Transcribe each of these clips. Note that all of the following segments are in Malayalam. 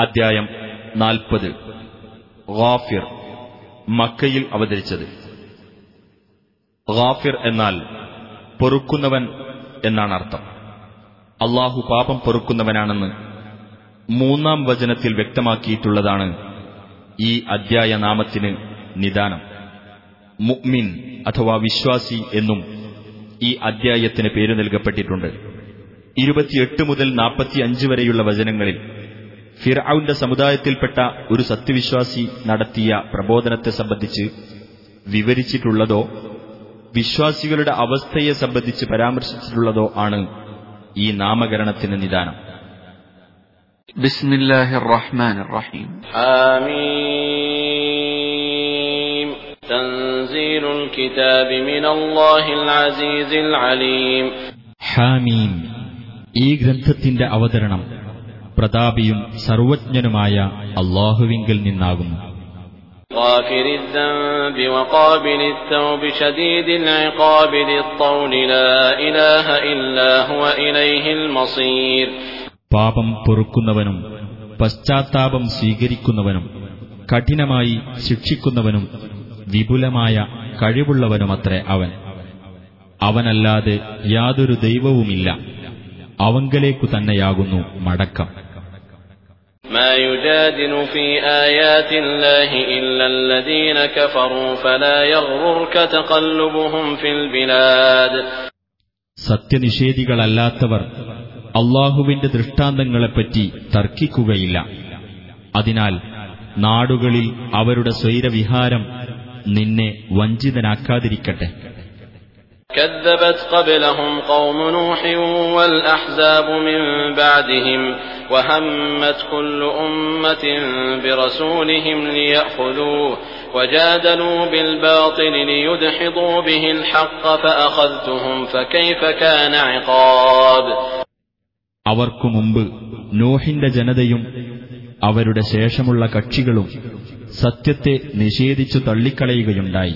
അദ്ധ്യായം നാൽപ്പത്. ഗാഫിർ മക്കയിൽ അവതരിച്ചത്. ഗാഫിർ എന്നാൽ പൊറുക്കുന്നവൻ എന്നാണ് അർത്ഥം. അള്ളാഹു പാപം പൊറുക്കുന്നവനാണെന്ന് മൂന്നാം വചനത്തിൽ വ്യക്തമാക്കിയിട്ടുള്ളതാണ് ഈ അദ്ധ്യായ നാമത്തിന് നിദാനം. മുഅ്മിൻ അഥവാ വിശ്വാസി എന്നും ഈ അദ്ധ്യായത്തിന് പേര് നൽകപ്പെട്ടിട്ടുണ്ട്. ഇരുപത്തിയെട്ട് മുതൽ നാൽപ്പത്തിയഞ്ച് വരെയുള്ള വചനങ്ങളിൽ ഫിർഔന്റെ സമുദായത്തിൽപ്പെട്ട ഒരു സത്യവിശ്വാസി നടത്തിയ പ്രബോധനത്തെ സംബന്ധിച്ച് വിവരിച്ചിട്ടുള്ളതോ വിശ്വാസികളുടെ അവസ്ഥയെ സംബന്ധിച്ച് പരാമർശിച്ചിട്ടുള്ളതോ ആണ് ഈ നാമകരണത്തിന് നിദാനം. ബിസ്മില്ലാഹിർ റഹ്മാനിർ റഹീം ആമീൻ കിതാബി മിനല്ലാഹിൽ അസീസിൽ അലീം. ഹാമീം. ഈ ഗ്രന്ഥത്തിന്റെ അവതരണം പ്രതാപിയും സർവജ്ഞനുമായ അള്ളാഹുവിങ്കിൽ നിന്നാകുന്നു. പാപം പൊറുക്കുന്നവനും പശ്ചാത്താപം സ്വീകരിക്കുന്നവനും കഠിനമായി ശിക്ഷിക്കുന്നവനും വിപുലമായ കഴിവുള്ളവനുമത്രേ അവൻ. അവനല്ലാതെ യാതൊരു ദൈവവുമില്ല. അവങ്കലേക്കു തന്നെയാകുന്നു മടക്കം. ما يجادل في آيات الله إلا الذين كفروا فلا يغررك تقلبهم في البلاد സത്യനിഷേധികളല്ലാത്തവർ അള്ളാഹുവിന്റെ ദൃഷ്ടാന്തങ്ങളെപ്പറ്റി തർക്കിക്കുകയില്ല അതിനാൽ നാടുകളിൽ അവരുടെ സ്വൈരവിഹാരം നിന്നെ വഞ്ചിതനാക്കാതിരിക്കട്ടെ كذبت قبلهم قوم نوح والأحزاب من بعدهم وهمت كل أمة برسولهم ليأخذوه وجادلوا بالباطل ليدحضوا به الحق فأخذتهم فكيف كان عقاب അവർക്കു മുമ്പ് നോഹിന്റെ ജനതയും അവരുടെ ശേഷമുള്ള കക്ഷികളും സത്യത്തെ നിഷേധിച്ചു തള്ളിക്കളയുകയുണ്ടായി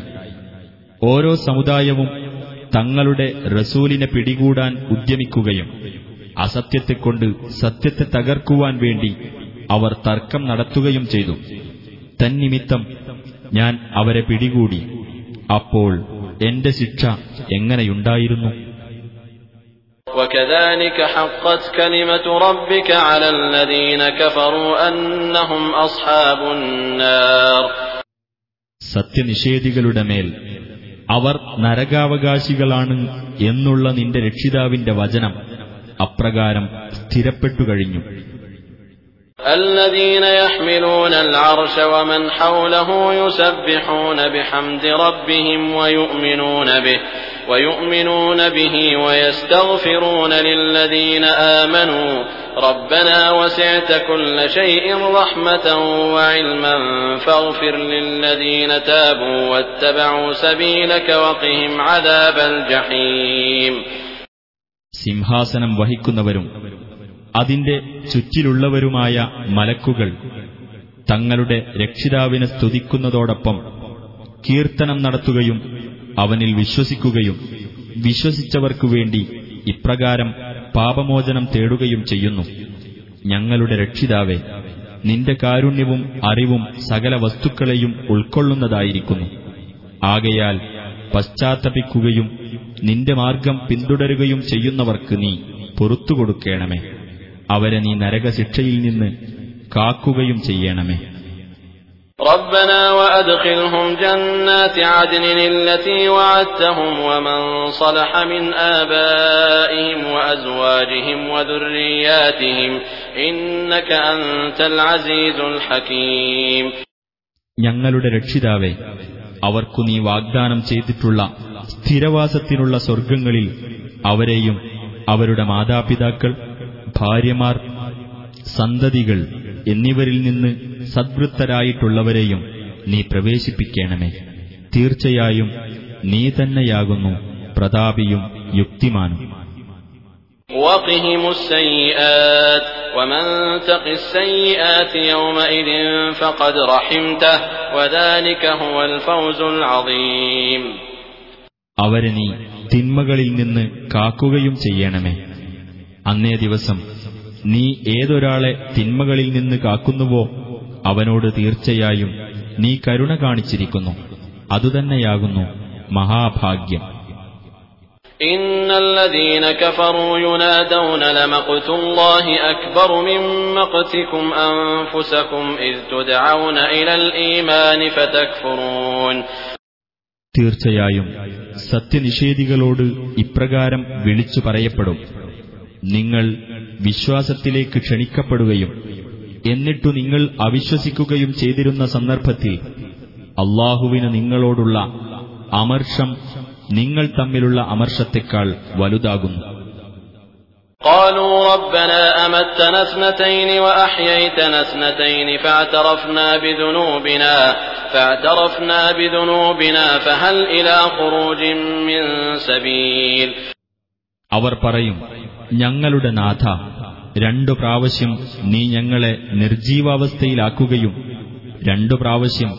ഓരോ സമുദായവും തങ്ങളുടെ റസൂലിനെ പിടികൂടാൻ ഉദ്യമിക്കുകയും അസത്യത്തെക്കൊണ്ട് സത്യത്തെ തകർക്കുവാൻ വേണ്ടി അവർ തർക്കം നടത്തുകയും ചെയ്തു. തന്നിമിത്തം ഞാൻ അവരെ പിടികൂടി. അപ്പോൾ എന്റെ ശിക്ഷ എങ്ങനെയുണ്ടായിരുന്നു? സത്യനിഷേധികളുടെ മേൽ അവർ നരകാവകാശികളാണ് എന്നുള്ള നിന്റെ രക്ഷിതാവിന്റെ വചനം അപ്രകാരം സ്ഥിരപ്പെട്ടു കഴിഞ്ഞു الذين يحملون العرش ومن حوله يسبحون بحمد ربهم ويؤمنون به ويؤمنون به ويستغفرون للذين آمنوا ربنا وسعت كل شيء رحمة وعلما فاغفر للذين تابوا واتبعوا سبيلك وقهم عذاب الجحيم സിംഹാസനം വഹിക്കുന്നവരും അതിന്റെ ചുറ്റിലുള്ളവരുമായ മലക്കുകൾ തങ്ങളുടെ രക്ഷിതാവിനെ സ്തുതിക്കുന്നതോടൊപ്പം കീർത്തനം നടത്തുകയും അവനിൽ വിശ്വസിക്കുകയും വിശ്വസിച്ചവർക്കു വേണ്ടി ഇപ്രകാരം പാപമോചനം തേടുകയും ചെയ്യുന്നു. ഞങ്ങളുടെ രക്ഷിതാവേ നിന്റെ കാരുണ്യവും അറിവും സകല വസ്തുക്കളെയും ഉൾക്കൊള്ളുന്നതായിരിക്കുന്നു. ആകയാൽ പശ്ചാത്തപിക്കുകയും നിന്റെ മാർഗം പിന്തുടരുകയും ചെയ്യുന്നവർക്ക് നീ പൊറത്തുകൊടുക്കേണമേ. അവരെ നീ നരകശിക്ഷയിൽ നിന്ന് കാക്കുകയും ചെയ്യണമേ. ربنا وأدخلهم جنات عدن التي وعدتهم ومن صلح من آبائهم وأزواجهم وذرياتهم إنك أنت العزيز الحكيم ഞങ്ങളുടെ രക്ഷിതാവെ അവർക്കു നീ വാഗ്ദാനം ചെയ്തിട്ടുള്ള സ്ഥിരവാസത്തിനുള്ള സ്വർഗങ്ങളിൽ അവരെയും അവരുടെ മാതാപിതാക്കൾ ഭാര്യമാർ സന്തതികൾ എന്നിവരിൽ നിന്ന് സദ്വൃത്തരായിട്ടുള്ളവരെയും നീ പ്രവേശിപ്പിക്കണമേ. തീർച്ചയായും നീ തന്നെയാകുന്നു പ്രതാപിയും യുക്തിമാനും. അവരെ നീ തിന്മകളിൽ നിന്ന് കാക്കുകയും ചെയ്യണമേ. അന്നേ ദിവസം നീ ഏതൊരാളെ തിന്മകളിൽ നിന്ന് കാക്കുന്നുവോ അവനോട് തീർച്ചയായും നീ കരുണ കാണിച്ചിരിക്കുന്നു. അതുതന്നെയാകുന്നു മഹാഭാഗ്യം. തീർച്ചയായും സത്യനിഷേധികളോട് ഇപ്രകാരം വിളിച്ചു പറയപ്പെടും. നിങ്ങൾ വിശ്വാസത്തിലേക്ക് ക്ഷണിക്കപ്പെടുകയും എന്നിട്ടു നിങ്ങൾ അവിശ്വസിക്കുകയും ചെയ്തിരുന്ന സന്ദർഭത്തിൽ അള്ളാഹുവിന് നിങ്ങളോടുള്ള അമർഷം നിങ്ങൾ തമ്മിലുള്ള അമർഷത്തെക്കാൾ വലുതാകുന്നു قالوا ربنا أمتنا اثنتين وأحييتنا اثنتين فاعترفنا بذنوبنا فاعترفنا بذنوبنا فهل إلى خروج من سبيل അവർ പറയും ഞങ്ങളുടെ നാഥ രണ്ടു പ്രാവശ്യം നീ ഞങ്ങളെ നിർജീവാവസ്ഥയിലാക്കുകയും രണ്ടു പ്രാവശ്യം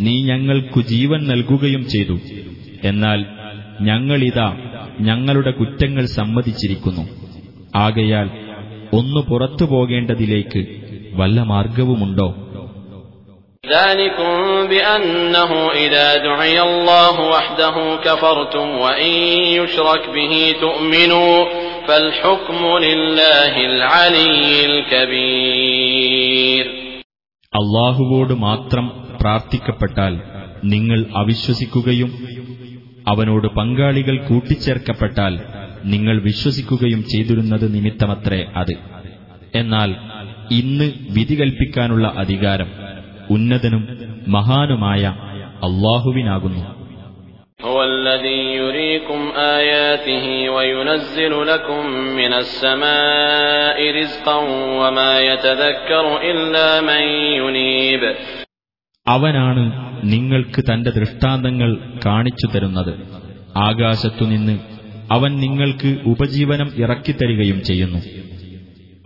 നീ ഞങ്ങൾക്കു ജീവൻ നൽകുകയും ചെയ്തു എന്നാൽ ഞങ്ങളിതാ ഞങ്ങളുടെ കുറ്റങ്ങൾ സമ്മതിച്ചിരിക്കുന്നു ആകയാൽ ഒന്നു പുറത്തു പോകേണ്ടതിലേക്ക് വല്ല മാർഗവുമുണ്ടോ ذلكم بأنه إذا دعي الله وحده كفرتم وإن يشرك به تؤمنوا അള്ളാഹുവോട് മാത്രം പ്രാർത്ഥിക്കപ്പെട്ടാൽ നിങ്ങൾ അവിശ്വസിക്കുകയും അവനോട് പങ്കാളികൾ കൂട്ടിച്ചേർക്കപ്പെട്ടാൽ നിങ്ങൾ വിശ്വസിക്കുകയും ചെയ്തിരുന്നത് നിമിത്തമത്രേ അത്. എന്നാൽ ഇന്ന് വിധി കൽപ്പിക്കാനുള്ള അധികാരം ഉന്നതനും മഹാനുമായ അള്ളാഹുവിനാകുന്നു. هو الذي يريكم آياته وينزل لكم من السماء رزقا وما يتذكر إلا من ينيب അവനാണ് നിങ്ങൾക്ക് തന്റെ ദൃഷ്ടാന്തങ്ങൾ കാണിച്ചു തരുന്നത് ആകാശത്തുനിന്ന് അവൻ നിങ്ങൾക്ക് ഉപജീവനം ഇറക്കിത്തരികയും ചെയ്യുന്നു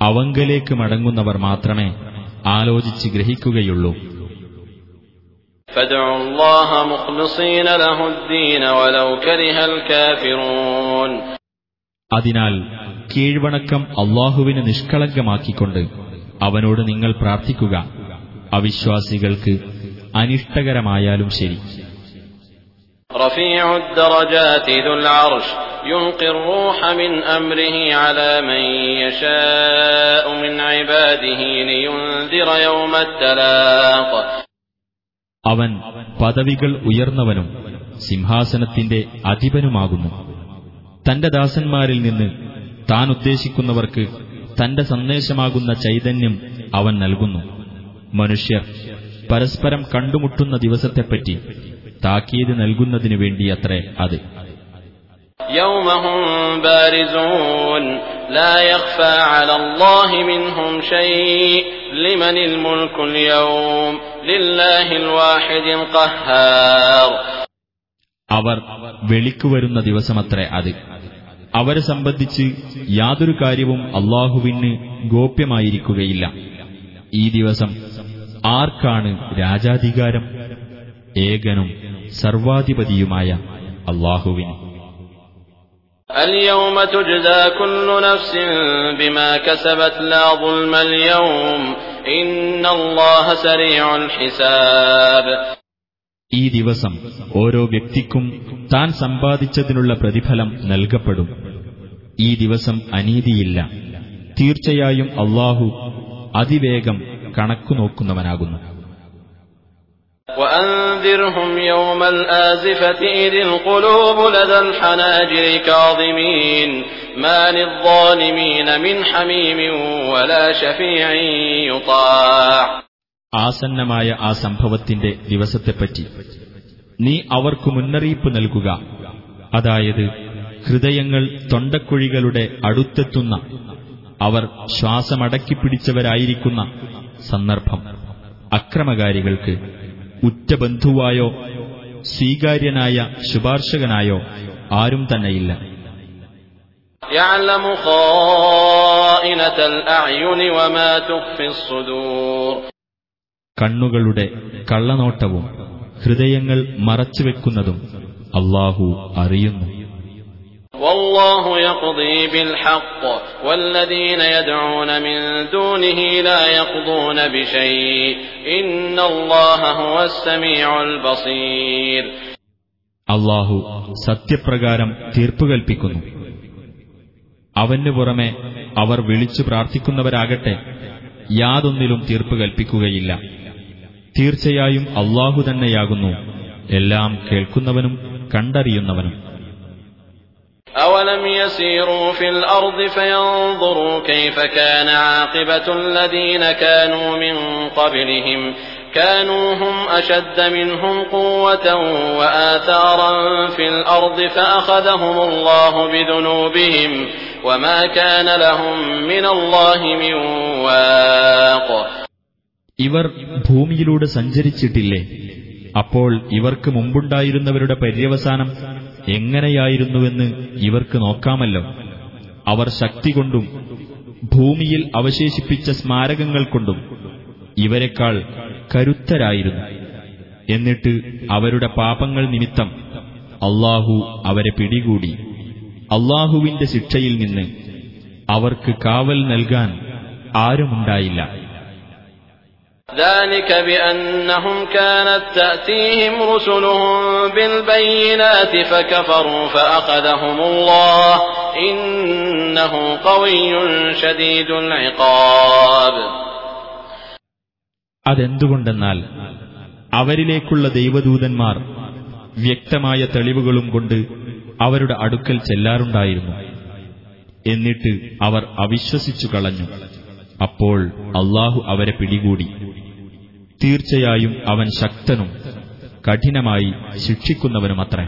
അവങ്കലേക്ക് മടങ്ങുന്നവർ മാത്രമേ ആലോചിച്ച് ഗ്രഹിക്കുകയുള്ളൂ അതിനാൽ കീഴ്വണക്കം അള്ളാഹുവിന് നിഷ്കളങ്കമാക്കിക്കൊണ്ട് അവനോട് നിങ്ങൾ പ്രാർത്ഥിക്കുക അവിശ്വാസികൾക്ക് അനിഷ്ടകരമായാലും ശരി رفيع الدرجات ذو العرش يلقي الروح من أمره على من يشاء من عباده لينذر يوم التلاق അവൻ പദവികൾ ഉയർന്നവനും സിംഹാസനത്തിന്റെ അധിപനുമാകുന്നു തന്റെ ദാസന്മാരിൽ നിന്ന് താൻ ഉദ്ദേശിക്കുന്നവർക്ക് തന്റെ സന്ദേശമാകുന്ന ചൈതന്യം അവൻ നൽകുന്നു മനുഷ്യർ പരസ്പരം കണ്ടുമുട്ടുന്ന ദിവസത്തെപ്പറ്റി താക്കീത് നൽകുന്നതിനു വേണ്ടിയത്രേ അത് يوم هم بارزون لا يخفى على الله منهم شيء لمن الملك اليوم لله الواحد القهار അവർ വെളിക്കുവരുന്ന ദിവസമത്രേ അത് അവരെ സംബന്ധിച്ച് യാതൊരു കാര്യവും അള്ളാഹുവിന് ഗോപ്യമായിരിക്കുകയില്ല ഈ ദിവസം ആർക്കാണ് രാജാധികാരം ഏകനും സർവാധിപതിയുമായ അള്ളാഹുവിന് اليوم تجزى كل نفس بما كسبت لا ظلم اليوم ഈ ദിവസം ഓരോ വ്യക്തിക്കും താൻ സമ്പാദിച്ചതിനുള്ള പ്രതിഫലം നൽകപ്പെടും. ഈ ദിവസം അനീതിയില്ല. തീർച്ചയായും അള്ളാഹു അതിവേഗം കണക്കുനോക്കുന്നവനാകുന്നു. وأنذرهم يوم الآزفة إذ القلوب لدى الحناجر كاظمين ما للظالمين من حميم ولا شفيع يطاع ആസന്നമായ ആ സംഭവത്തിന്റെ ദിവസത്തെപ്പറ്റി നീ അവർക്കു മുന്നറിയിപ്പ് നൽകുക അതായത് ഹൃദയങ്ങൾ തൊണ്ടക്കുഴികളുടെ അടുത്തെത്തുന്ന അവർ ശ്വാസമടക്കിപ്പിടിച്ചവരായിരിക്കുന്ന സന്ദർഭം അക്രമകാരികൾക്ക് ഉറ്റബന്ധുവായോ സ്വീകാര്യനായ ശുപാർശകനായോ ആരും തന്നെയില്ല. കണ്ണുകളുടെ കള്ളനോട്ടവും ഹൃദയങ്ങൾ മറച്ചുവെക്കുന്നതും അള്ളാഹു അറിയുന്നു. والله يقضي بالحق والذين يدعون من دونه لا يقضون بشيء إن الله هو السميع البصير അള്ളാഹു സത്യപ്രകാരം തീർപ്പ് കൽപ്പിക്കുന്നു അവന് പുറമെ അവർ വിളിച്ചു പ്രാർത്ഥിക്കുന്നവരാകട്ടെ യാതൊന്നിലും തീർപ്പ് കൽപ്പിക്കുകയില്ല തീർച്ചയായും അള്ളാഹു തന്നെയാകുന്നു എല്ലാം കേൾക്കുന്നവനും കണ്ടറിയുന്നവനും أولم يسيروا في الأرض فينظروا كيف كان عاقبة الذين كانوا من قبلهم كانوا هم أشد منهم قوة وآثارا في الأرض فأخذهم الله بذنوبهم وما كان لهم من الله من واق ഇവർ ഭൂമിയിലൂടെ സഞ്ചരിച്ചിട്ടില്ലേ അപ്പോൾ ഇവർക്ക് മുമ്പുണ്ടായിരുന്നവരുടെ പര്യവസാനം എങ്ങനെയായിരുന്നുവെന്ന് ഇവർക്ക് നോക്കാമല്ലോ. അവർ ശക്തി കൊണ്ടും ഭൂമിയിൽ അവശേഷിപ്പിച്ച സ്മാരകങ്ങൾ കൊണ്ടും ഇവരെക്കാൾ കരുത്തരായിരുന്നു. എന്നിട്ട് അവരുടെ പാപങ്ങൾ നിമിത്തം അള്ളാഹു അവരെ പിടികൂടി. അള്ളാഹുവിന്റെ ശിക്ഷയിൽ നിന്ന് അവർക്ക് കാവൽ നൽകാൻ ആരുമുണ്ടായില്ല. ذلك بأنهم كانت تأتيهم رسلهم بالبينات فكفروا فأخذهم الله إنه قوي شديد العقاب അതെന്തുകൊണ്ടെന്നാൽ അവരിലേക്കുള്ള ദൈവദൂതന്മാർ വ്യക്തമായ തെളിവുകളും കൊണ്ട് അവരുടെ അടുക്കൽ ചെല്ലാറുണ്ടായിരുന്നു എന്നിട്ട് അവർ അവിശ്വസിച്ചു കളഞ്ഞു അപ്പോൾ അള്ളാഹു അവരെ പിടികൂടി തീർച്ചയായും അവൻ ശക്തനും കഠിനമായി ശിക്ഷിക്കുന്നവനുമത്രേ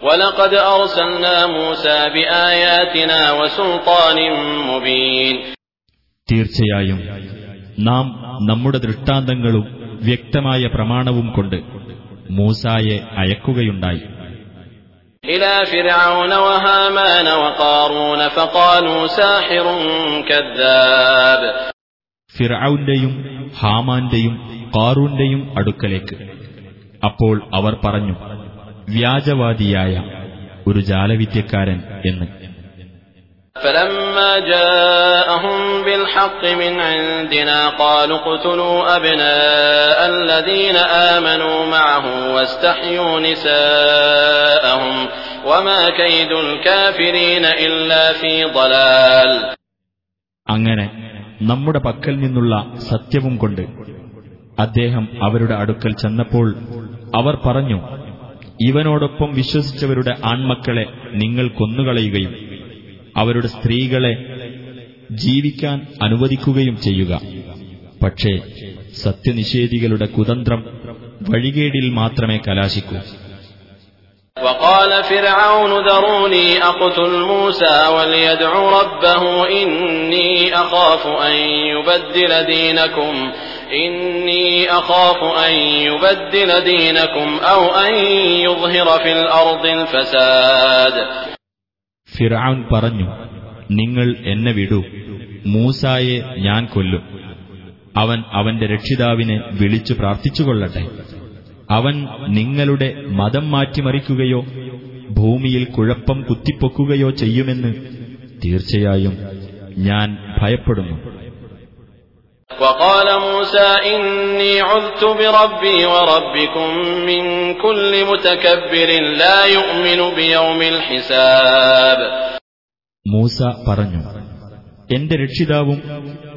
ولقد أرسلنا موسى بآياتنا وسلطان مبين തീർച്ചയായും നാം നമ്മുടെ ദൃഷ്ടാന്തങ്ങളും വ്യക്തമായ പ്രമാണവും കൊണ്ട് മൂസായെ അയക്കുകയുണ്ടായി إلى فرعون وهامان وقارون فقالوا ساحر كذاب ഫിറൌന്റെയും ഹാമാന്റെയും കാറൂന്റെയും അടുക്കലേക്ക് അപ്പോൾ അവർ പറഞ്ഞു വ്യാജവാദിയായ ഒരു ജാലവിദ്യക്കാരൻ എന്ന് فلما جاءهم بالحق من عندنا قالوا اقتلوا أبناء الذين آمنوا معه واستحيوا نساءهم وما كيد الكافرين إلا في ضلال അങ്ങനെ നമ്മുടെ പക്കൽ നിന്നുള്ള സത്യവും കൊണ്ട് അദ്ദേഹം അവരുടെ അടുക്കൽ ചെന്നപ്പോൾ അവർ പറഞ്ഞു ഇവനോടൊപ്പം വിശ്വസിച്ചവരുടെ ആൺമക്കളെ നിങ്ങൾ കൊന്നുകളയുകയും അവരുടെ സ്ത്രീകളെ ജീവിക്കാൻ അനുവദിക്കുകയും ചെയ്യുക പക്ഷേ സത്യനിഷേധികളുടെ കുതന്ത്രം വഴികേടിൽ മാത്രമേ കലാശിക്കൂ وقال فرعون ذروني أقتل موسى وليدع ربه إني أخاف أن يبدل دينكم إني أخاف أن يبدل دينكم أو أن يظهر في الأرض الفساد ഫിറൌൻ പറഞ്ഞു നിങ്ങൾ എന്നെ വിടൂ മൂസായെ ഞാൻ കൊല്ലും അവൻ അവന്റെ രക്ഷിതാവിനെ വിളിച്ചു പ്രാർത്ഥിച്ചുകൊള്ളട്ടെ അവൻ നിങ്ങളുടെ മതം മാറ്റിമറിക്കുകയോ ഭൂമിയിൽ കുഴപ്പം കുത്തിപ്പൊക്കുകയോ ചെയ്യുമെന്ന് തീർച്ചയായും ഞാൻ ഭയപ്പെടുന്നു وقال موسى إني عذت بربي وربكم من كل متكبر لا يؤمن بيوم الحساب മൂസ പറഞ്ഞു എന്റെ രക്ഷിതാവും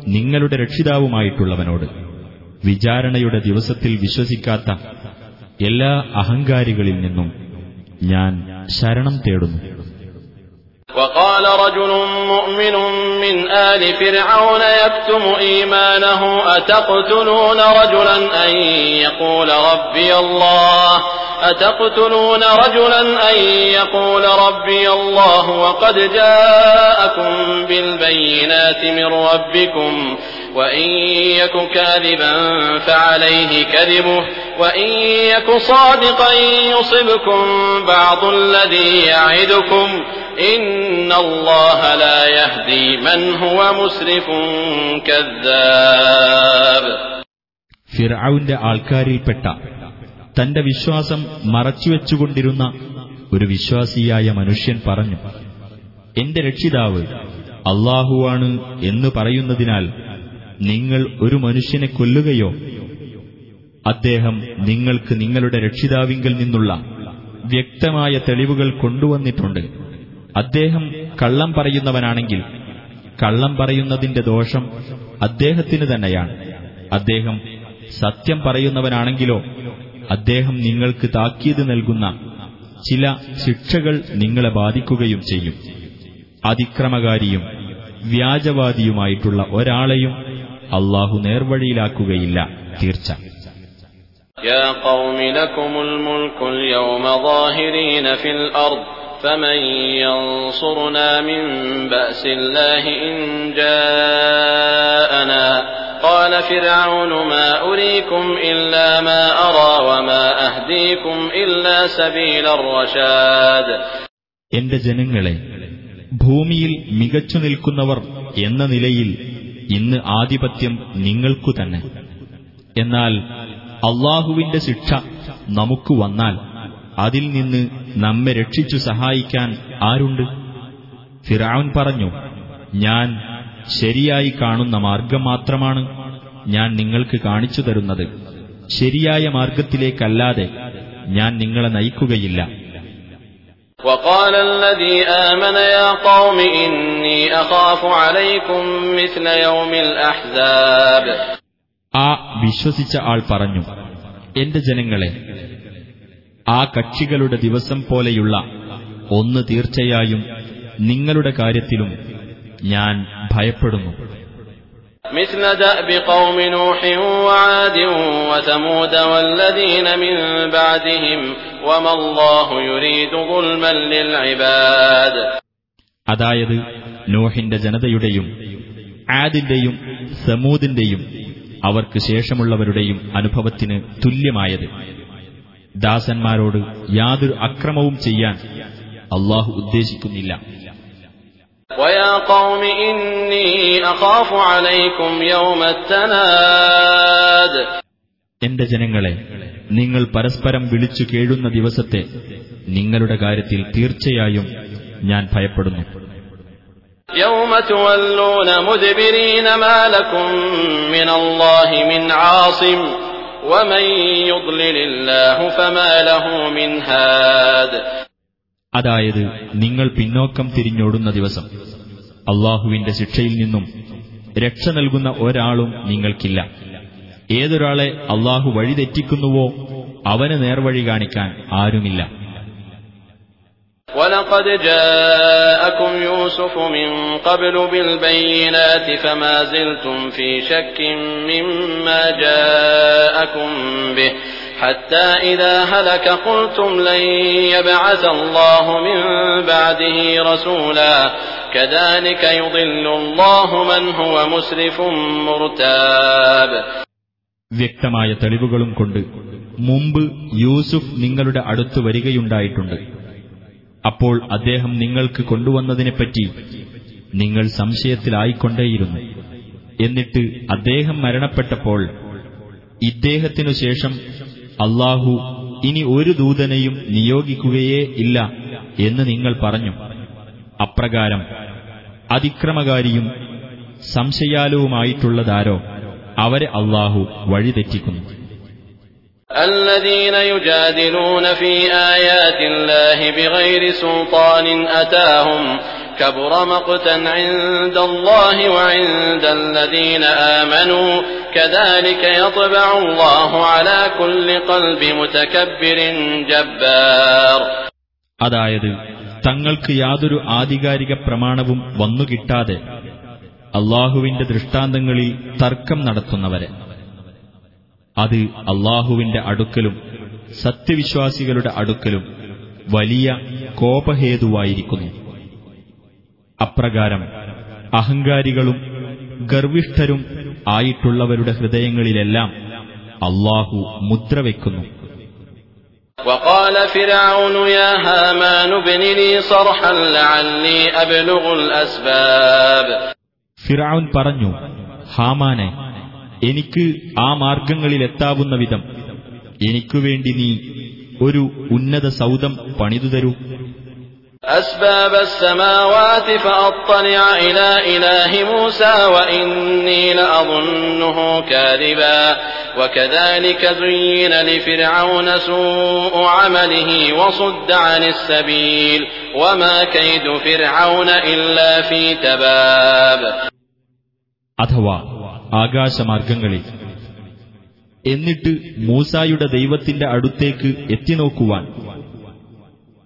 നിങ്ങളുടെ രക്ഷിതാവുമായിട്ടുള്ളവനോട് വിചാരണയുടെ ദിവസത്തിൽ വിശ്വസിക്കാത്ത എല്ലാ അഹങ്കാരികളിൽ നിന്നും ഞാൻ ശരണം തേടുന്നു. وقال رجل مؤمن من آل فرعون يكتم إيمانه أتقتلون رجلا؟ أن يقول ربي الله. وقد جاءكم بالبينات من ربكم. وإن يك كاذبا فعليه كذبه وإن يك صادقا يصبكم بعض الذي يعدكم إن الله لا يهدي من هو مسرف كذاب ഫിർഔന്റെ ആൾക്കാരിൽപ്പെട്ട തന്റെ വിശ്വാസം മറച്ചുവെച്ചുകൊണ്ടിരുന്ന ഒരു വിശ്വാസിയായ മനുഷ്യൻ പറഞ്ഞു എന്റെ രക്ഷിതാവ് അള്ളാഹുവാണ് എന്ന് പറയുന്നതിനാൽ നിങ്ങൾ ഒരു മനുഷ്യനെ കൊല്ലുകയോ അദ്ദേഹം നിങ്ങൾക്ക് നിങ്ങളുടെ രക്ഷിതാവിങ്കിൽ നിന്നുള്ള വ്യക്തമായ തെളിവുകൾ കൊണ്ടുവന്നിട്ടുണ്ട്. അദ്ദേഹം കള്ളം പറയുന്നവനാണെങ്കിൽ കള്ളം പറയുന്നതിന്റെ ദോഷം അദ്ദേഹത്തിന് തന്നെയാണ്. അദ്ദേഹം സത്യം പറയുന്നവനാണെങ്കിലോ അദ്ദേഹം നിങ്ങൾക്ക് താക്കീത് നൽകുന്ന ചില ശിക്ഷകൾ നിങ്ങളെ ബാധിക്കുകയും ചെയ്യും. അതിക്രമകാരിയും വ്യാജവാദിയുമായിട്ടുള്ള ഒരാളെയും അള്ളാഹു നേർവഴിയിലാക്കുകയില്ല തീർച്ച يا قوم لكم الملك اليوم ظاهرين في الأرض فمن ينصرنا من بأس الله إن جاءنا قال فرعون ما أريكم إلا ما أرى وما أهديكم إلا سبيل الرشاد എന്റെ ജനങ്ങളെ ഭൂമിയിൽ മികച്ചു നിൽക്കുന്നവർ എന്ന നിലയിൽ ഇന്ന് ആധിപത്യം നിങ്ങൾക്കു തന്നെ. എന്നാൽ അള്ളാഹുവിന്റെ ശിക്ഷ നമുക്ക് വന്നാൽ അതിൽ നിന്ന് നമ്മെ രക്ഷിച്ചു സഹായിക്കാൻ ആരുണ്ട്? ഫിറാവൻ പറഞ്ഞു ഞാൻ ശരിയായി കാണുന്ന മാർഗം മാത്രമാണ് ഞാൻ നിങ്ങൾക്ക് കാണിച്ചു തരുന്നത്. ശരിയായ മാർഗത്തിലേക്കല്ലാതെ ഞാൻ നിങ്ങളെ നയിക്കുകയില്ല. وقال الذي آمن يا قوم إني أخاف عليكم مثل يوم الأحزاب ആ വിശ്വസിച്ച ആൾ പറഞ്ഞു എന്റെ ജനങ്ങളെ ആ കക്ഷികളുടെ ദിവസം പോലെയുള്ള ഒന്ന് തീർച്ചയായും നിങ്ങളുടെ കാര്യത്തിലും ഞാൻ ഭയപ്പെടുന്നു مثل دأب قوم نوح وعاد وثمود والذين من بعدهم وما الله يريد ظلما للعباد അതായത് നോഹിന്റെ ജനതയുടെയും ആദിന്റെയും സമൂദിന്റെയും അവർക്ക് ശേഷമുള്ളവരുടെയും അനുഭവത്തിന് തുല്യമായത് ദാസന്മാരോട് യാതൊരു അക്രമവും ചെയ്യാൻ അള്ളാഹു ഉദ്ദേശിക്കുന്നില്ല ويا قوم إني أخاف عليكم يوم التناد എന്റെ ജനങ്ങളെ നിങ്ങൾ പരസ്പരം വിളിച്ചു കേഴുന്ന ദിവസത്തെ നിങ്ങളുടെ കാര്യത്തിൽ തീർച്ചയായും ഞാൻ ഭയപ്പെടുന്നു അതായത് നിങ്ങൾ പിന്നോക്കം തിരിഞ്ഞോടുന്ന ദിവസം അള്ളാഹുവിന്റെ ശിക്ഷയിൽ നിന്നും രക്ഷ നൽകുന്ന ഒരാളും നിങ്ങൾക്കില്ല ഏതൊരാളെ അള്ളാഹു വഴിതെറ്റിക്കുന്നുവോ അവന് നേർവഴി കാണിക്കാൻ ആരുമില്ല ولقد جاءكم يوسف من قبل بالبينات فما زلتم في شك مما جاءكم به حتى إذا هلك قلتم لن يبعث الله من بعده رسولا كذلك يضل الله من هو مسرف مرتاب വ്യക്തമായ തെളിവുകളും കൊണ്ട് മുമ്പ് യൂസുഫ് നിങ്ങളുടെ അടുത്ത് വരികയുണ്ടായിട്ടുണ്ട് അപ്പോൾ അദ്ദേഹം നിങ്ങൾക്ക് കൊണ്ടുവന്നതിനെപ്പറ്റി നിങ്ങൾ സംശയത്തിലായിക്കൊണ്ടേയിരുന്നു എന്നിട്ട് അദ്ദേഹം മരണപ്പെട്ടപ്പോൾ ഇദ്ദേഹത്തിനു ശേഷം അള്ളാഹു ഇനി ഒരു ദൂതനെയും നിയോഗിക്കുകയേ ഇല്ല എന്ന് നിങ്ങൾ പറഞ്ഞു അപ്രകാരം അതിക്രമകാരിയും സംശയാലുവുമായിട്ടുള്ളതാരോ അവരെ അള്ളാഹു വഴിതെറ്റിക്കുന്നു الذين يجادلون في آيات الله بغير سلطان أتاهم كبر مقتا عند الله وعند الذين آمنوا كذلك يطبع الله على كل قلب متكبر جبار അതായത് തങ്ങൾക്ക് യാതൊരു ആധികാരിക പ്രമാണവും വന്നുകിട്ടാതെ അള്ളാഹുവിന്റെ ദൃഷ്ടാന്തങ്ങളിൽ തർക്കം നടത്തുന്നവരെ അത് അള്ളാഹുവിന്റെ അടുക്കലും സത്യവിശ്വാസികളുടെ അടുക്കലും വലിയ കോപഹേതുവായിരിക്കുന്നു അപ്രകാരം അഹങ്കാരികളും ഗർവിഷ്ഠരും ആയിട്ടുള്ളവരുടെ ഹൃദയങ്ങളിലെല്ലാം അള്ളാഹു മുദ്രവെക്കുന്നു وقال فرعون يا هامان ابن لي صرحا لعلي أبلغ الأسباب ഫിറൌൻ പറഞ്ഞു ഹാമാനെ എനിക്ക് ആ മാർഗങ്ങളിലെത്താവുന്ന വിധം എനിക്കുവേണ്ടി നീ ഒരു ഉന്നത സൗധം പണിതുതരൂ أسباب السماوات فأطلع إلى إله موسى وإني لأظنه كاذبا وكذلك زين لفرعون سوء عمله وصد عن السبيل وما كيد فرعون إلا في تباب അഥവാ ആകാശമാർഗങ്ങളിൽ എന്നിട്ട് മൂസായുടെ ദൈവത്തിന്റെ അടുത്തേക്ക് എത്തിനോക്കുവാൻ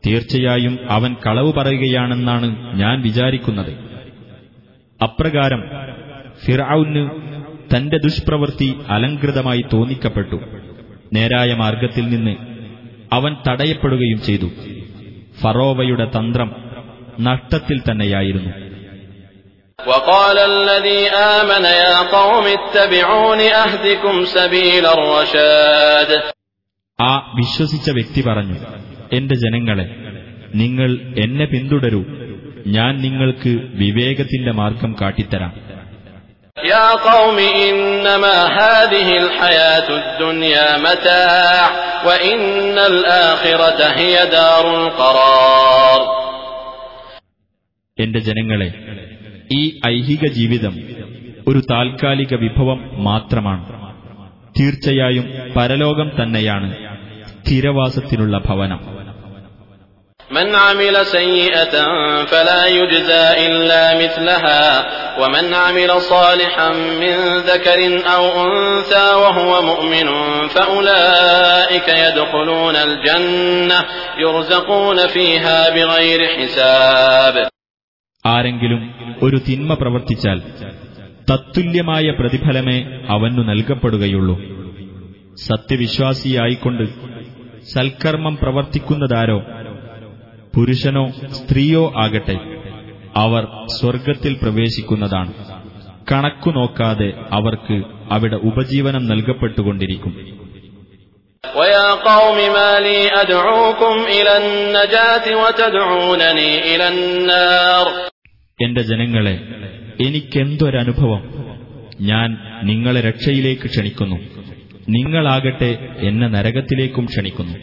തീർച്ചയായും അവൻ കളവ് പറയുകയാണെന്നാണ് ഞാൻ വിചാരിക്കുന്നത് അപ്രകാരം ഫിറൌന് തന്റെ ദുഷ്പ്രവൃത്തി അലങ്കൃതമായി തോന്നിക്കപ്പെട്ടു നേരായ മാർഗത്തിൽ നിന്ന് അവൻ തടയപ്പെടുകയും ചെയ്തു ഫറോവയുടെ തന്ത്രം നഷ്ടത്തിൽ തന്നെയായിരുന്നു وقال الذي آمن يا قوم اتبعون أهدكم سبيل الرشاد ആ വിശ്വസിച്ച വ്യക്തി പറഞ്ഞു എന്റെ ജനങ്ങളെ നിങ്ങൾ എന്നെ പിന്തുടരൂ ഞാൻ നിങ്ങൾക്ക് വിവേകത്തിന്റെ മാർഗം കാട്ടിത്തരാം يا قوم إنما هذه الحياة الدنيا متاع وإن الآخرة هي دار القرار എന്റെ ജനങ്ങളെ ഈ ഐഹിക ജീവിതം ഒരു താൽക്കാലിക വിഭവം മാത്രമാണ് തീർച്ചയായും പരലോകം തന്നെയാണ് സ്ഥിരവാസത്തിനുള്ള ഭവനം من عمل سيئة فلا يجزى إلا مثلها ومن عمل صالحا من ذكر أو أنثى وهو مؤمن فأولئك يدخلون الجنة يرزقون فيها بغير حساب ആരെങ്കിലും ഒരു തിന്മ പ്രവർത്തിച്ചാൽ തത്തുല്യമായ പ്രതിഫലമേ അവനു നൽകപ്പെടുകയുള്ളൂ സത്യവിശ്വാസിയായിക്കൊണ്ട് സൽക്കർമ്മം പ്രവർത്തിക്കുന്നതാരോ പുരുഷനോ സ്ത്രീയോ ആകട്ടെ അവർ സ്വർഗത്തിൽ പ്രവേശിക്കുന്നതാണ് കണക്കു നോക്കാതെ അവർക്ക് അവിടെ ഉപജീവനം നൽകപ്പെട്ടുകൊണ്ടിരിക്കും ويا قوم ما لي أدعوكم إلى النجاة وتدعونني إلى النار എന്റെ ജനങ്ങളെ എനിക്കെന്തൊരനുഭവം ഞാൻ നിങ്ങളെ രക്ഷയിലേക്ക് ക്ഷണിക്കുന്നു നിങ്ങളാകട്ടെ എന്നെ നരകത്തിലേക്കും ക്ഷണിക്കുന്നു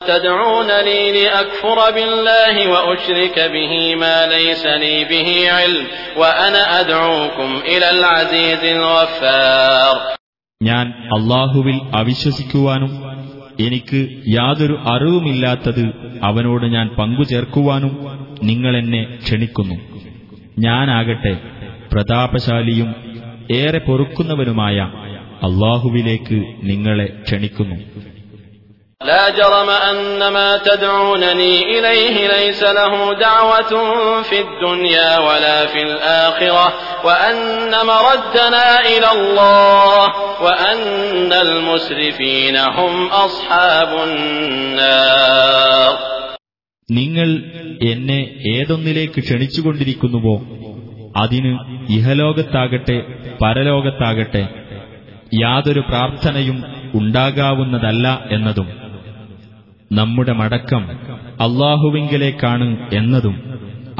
تدعونني لأكفر بالله وأشرك به ما ليس لي به علم وأنا أدعوكم إلى العزيز الغفار ഞാൻ അള്ളാഹുവിൽ അവിശ്വസിക്കുവാനും എനിക്ക് യാതൊരു അറിവുമില്ലാത്തത് അവനോട് ഞാൻ പങ്കുചേർക്കുവാനും നിങ്ങളെന്നെ ക്ഷണിക്കുന്നു ഞാനാകട്ടെ പ്രതാപശാലിയും ഏറെ പൊറുക്കുന്നവനുമായ അള്ളാഹുവിലേക്ക് നിങ്ങളെ ക്ഷണിക്കുന്നു لا جرم أن ما تدعونني إليه ليس له دعوة في الدنيا ولا في الآخرة وأن مردنا إلى الله وأن المسرفين هم أصحاب النار നിങ്ങൾ എന്നെ ഏതൊന്നിലേക്ക് ക്ഷണിച്ചുകൊണ്ടിരിക്കുന്നുവോ അതിന് ഇഹലോകത്താകട്ടെ പരലോകത്താകട്ടെ യാതൊരു പ്രാർത്ഥനയും ഉണ്ടാകാവുന്നതല്ല എന്നതും നമ്മുടെ മടക്കം അള്ളാഹുവിങ്കലേക്കാണ് എന്നതും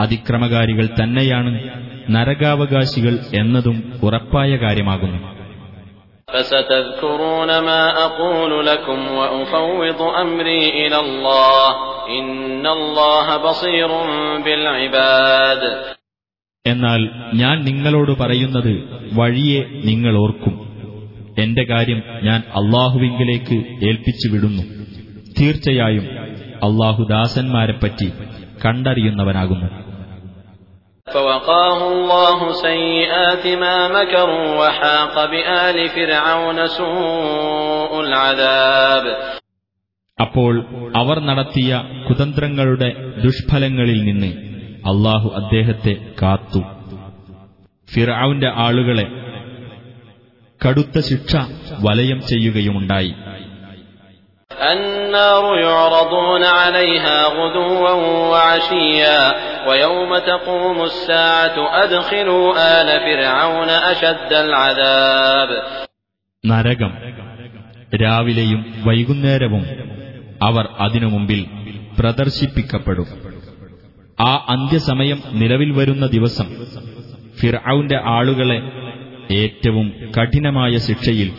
അതിക്രമകാരികൾ തന്നെയാണ് നരകാവകാശികൾ എന്നതും ഉറപ്പായ കാര്യമാകുന്നു فستذكرون ما أقول لكم وأفوض أمري إلى الله إن الله بصير بالعباد എന്നാൽ ഞാൻ നിങ്ങളോട് പറയുന്നത് വഴിയെ നിങ്ങൾ ഓർക്കും എന്റെ കാര്യം ഞാൻ അള്ളാഹുവിങ്കലേക്ക് ഏൽപ്പിച്ചു വിടുന്നു തീർച്ചയായും അള്ളാഹു ദാസന്മാരെപ്പറ്റി കണ്ടറിയുന്നവനാകുന്നു فوقاه الله سيئات ما مكروا وحاق بآل فرعون سوء العذاب അപ്പോൾ അവർ നടത്തിയ കുതന്ത്രങ്ങളുടെ ദുഷ്ഫലങ്ങളിൽ നിന്ന് അള്ളാഹു അദ്ദേഹത്തെ കാത്തു ഫിറൌന്റെ ആളുകളെ കടുത്ത ശിക്ഷ വലയം ചെയ്യുകയുമുണ്ടായി النار يعرضون عليها غدوا وعشيا ويوم تقوم الساعة أدخلوا آل فرعون أشد العذاب നരകം രാവിലെയും വൈകുന്നേരവും അവർ അതിനു മുമ്പിൽ പ്രദർശിപ്പിക്കപ്പെടും ആ അന്ത്യസമയം നിലവിൽ വരുന്ന ദിവസം ഫിർഔന്റെ ആളുകളെ ഏറ്റവും കഠിനമായ ശിക്ഷയിൽ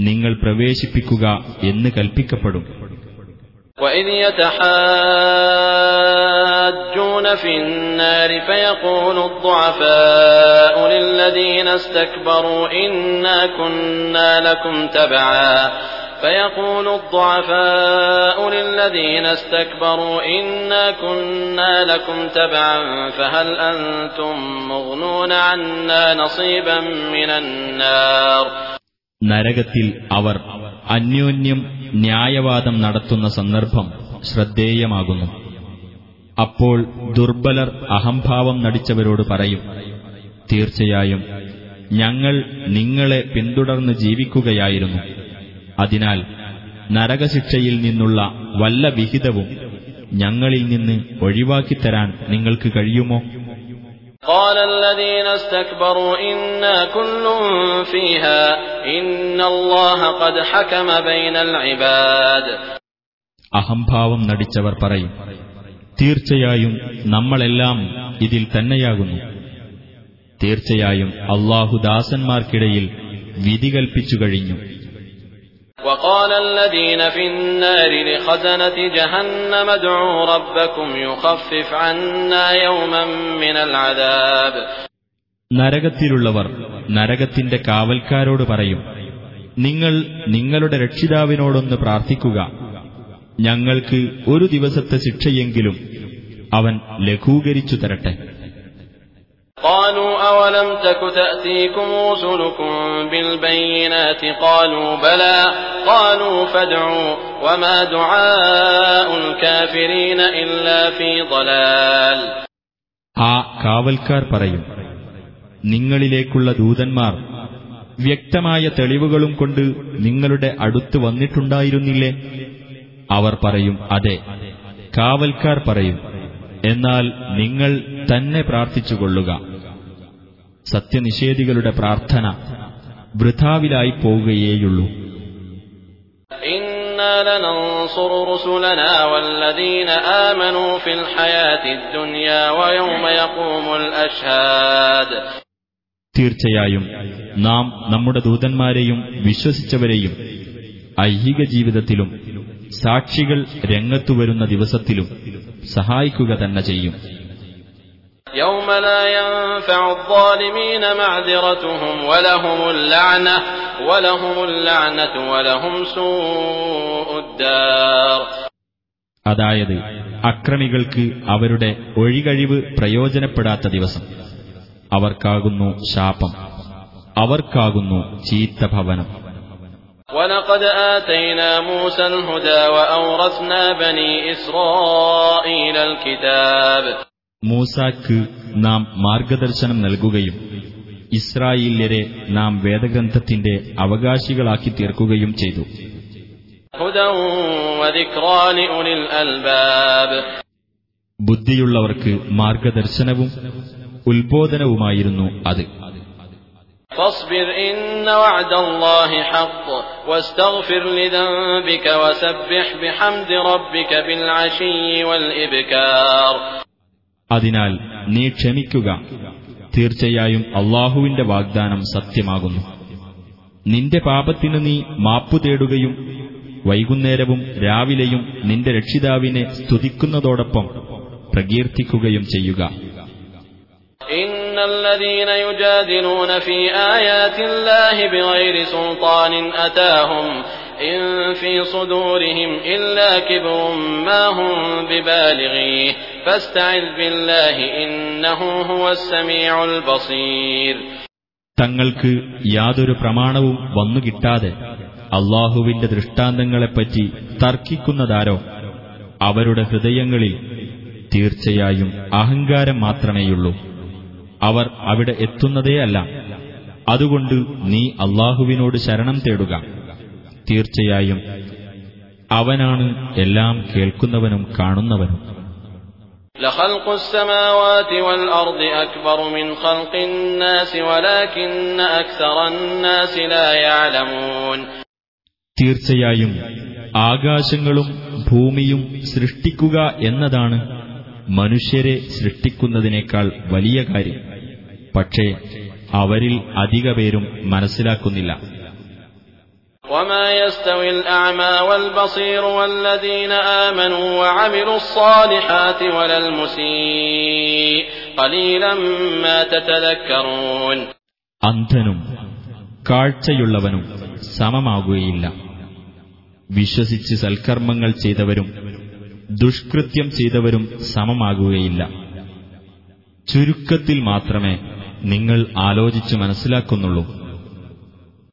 നിങ്ങൾ പ്രവേശിപ്പിക്കുക എന്ന് കൽപ്പിക്കപ്പെടും وإذ يتحاجون في النار فيقول الضعفاء للذين استكبروا إنا كنا لكم تبعا فيقول الضعفاء للذين استكبروا إنا كنا لكم تبعا فهل أنتم مغنون عنا نصيبا من النار നരകത്തിൽ അവർ അന്യോന്യം ന്യായവാദം നടത്തുന്ന സന്ദർഭം ശ്രദ്ധേയമാകുന്നു അപ്പോൾ ദുർബലർ അഹംഭാവം നടിച്ചവരോട് പറയും തീർച്ചയായും ഞങ്ങൾ നിങ്ങളെ പിന്തുടർന്ന് ജീവിക്കുകയായിരുന്നു അതിനാൽ നരകശിക്ഷയിൽ നിന്നുള്ള വല്ല വിഹിതവും ഞങ്ങളിൽ നിന്ന് ഒഴിവാക്കിത്തരാൻ നിങ്ങൾക്ക് കഴിയുമോ قال الذين استكبروا إنا كل فيها إن الله قد حكم بين العباد അഹംഭാവം നടിച്ചവർ പറയും തീർച്ചയായും നമ്മളെല്ലാം ഇതിൽ തന്നെയാകുന്നു തീർച്ചയായും അള്ളാഹു ദാസന്മാർക്കിടയിൽ വിധി കൽപ്പിച്ചു കഴിഞ്ഞു وقال الذين في النار لخزنة جهنم ادعوا ربكم يخفف عنا يوما من العذاب നരകത്തിലുള്ളവർ നരകത്തിന്റെ കാവൽക്കാരോട് പറയും നിങ്ങൾ നിങ്ങളുടെ രക്ഷിതാവിനോടൊന്ന് പ്രാർത്ഥിക്കുക ഞങ്ങൾക്ക് ഒരു ദിവസത്തെ ശിക്ഷയെങ്കിലും അവൻ ലഘൂകരിച്ചു തരട്ടെ قالوا أولم تك تأتيكم رسلكم بالبينات قالوا بلى قالوا فادعوا وما دعاء الكافرين إلا في ضلال ആ കാവൽക്കാർ പറയും നിങ്ങളിലേക്കുള്ള ദൂതന്മാർ വ്യക്തമായ തെളിവുകളും കൊണ്ട് നിങ്ങളുടെ അടുത്ത് വന്നിട്ടുണ്ടായിരുന്നില്ലേ അവർ പറയും അതെ കാവൽക്കാർ പറയും എന്നാൽ നിങ്ങൾ തന്നെ പ്രാർത്ഥിച്ചുകൊള്ളുക സത്യനിഷേധികളുടെ പ്രാർത്ഥന വൃഥാവിലായി പോവുകയേയുള്ളൂ. തീർച്ചയായും നാം നമ്മുടെ ദൂതന്മാരെയും വിശ്വസിച്ചവരെയും ഐഹിക ജീവിതത്തിലും സാക്ഷികൾ രംഗത്തു വരുന്ന ദിവസത്തിലും സഹായിക്കുക തന്നെ ചെയ്യും. يوم لا ينفع الظالمين معذرتهم ولهم اللعنة ولهم اللعنة ولهم سوء الدار അതായത് അക്രമികൾക്ക് അവരുടെ ഒഴികഴിവ് പ്രയോജനപ്പെടാത്ത ദിവസം അവർക്കാകുന്നു ശാപം അവർക്കാകുന്നു ചീത്ത ഭവനം ولقد آتينا موسى الهدى وأورثنا بني إسرائيل الكتاب മൂസാക്ക് നാം മാർഗദർശനം നൽകുകയും ഇസ്രായേല്യരെ നാം വേദഗ്രന്ഥത്തിന്റെ അവകാശികളാക്കി തീർക്കുകയും ചെയ്തു هدى وذكرى لأولي الألباب ബുദ്ധിയുള്ളവർക്ക് മാർഗദർശനവും ഉത്ബോധനവുമായിരുന്നു അത് فاصبر إن وعد الله حق واستغفر لذنبك وسبح بحمد ربك بالعشي والإبكار അതിനാൽ നീ ക്ഷമിക്കുക തീർച്ചയായും അള്ളാഹുവിന്റെ വാഗ്ദാനം സത്യമാകുന്നു നിന്റെ പാപത്തിനു നീ മാപ്പു തേടുകയും വൈകുന്നേരവും രാവിലെയും നിന്റെ രക്ഷിതാവിനെ സ്തുതിക്കുന്നതോടൊപ്പം പ്രകീർത്തിക്കുകയും ചെയ്യുക إن الذين يجادلون في آيات الله بغير سلطان أتاهم إن في صدورهم إلا كبر ما هم ببالغيه فاستعذ بالله إنه هو السميع البصير തങ്ങൾക്ക് യാതൊരു പ്രമാണവും വന്നുകിട്ടാതെ അള്ളാഹുവിന്റെ ദൃഷ്ടാന്തങ്ങളെപ്പറ്റി തർക്കിക്കുന്നതാരോ അവരുടെ ഹൃദയങ്ങളിൽ തീർച്ചയായും അഹങ്കാരം മാത്രമേയുള്ളൂ അവർ അവിടെ എത്തുന്നതേയല്ല അതുകൊണ്ട് നീ അള്ളാഹുവിനോട് ശരണം തേടുക തീർച്ചയായും അവനാണ് എല്ലാം കേൾക്കുന്നവനും കാണുന്നവനും لخلق السماوات والأرض أكبر من خلق الناس ولكن أكثر الناس لا يعلمون തീർച്ചയായും ആകാശങ്ങളും ഭൂമിയും സൃഷ്ടിക്കുക എന്നതാണ് മനുഷ്യരെ സൃഷ്ടിക്കുന്നതിനേക്കാൾ വലിയ കാര്യം പക്ഷേ അവരിൽ അധിക പേരും മനസ്സിലാക്കുന്നില്ല وما يستوي الأعمى والبصير والذين آمنوا وعملوا الصالحات ولا المسيء قليلا ما تتذكرون അന്ധനും കാഴ്ചയുള്ളവനും സമമാകുകയില്ല വിശ്വസിച്ച് സൽക്കർമ്മങ്ങൾ ചെയ്തവരും ദുഷ്കൃത്യം ചെയ്തവരും സമമാകുകയില്ല ചുരുക്കത്തിൽ മാത്രമേ നിങ്ങൾ ആലോചിച്ച് മനസ്സിലാക്കുന്നുള്ളൂ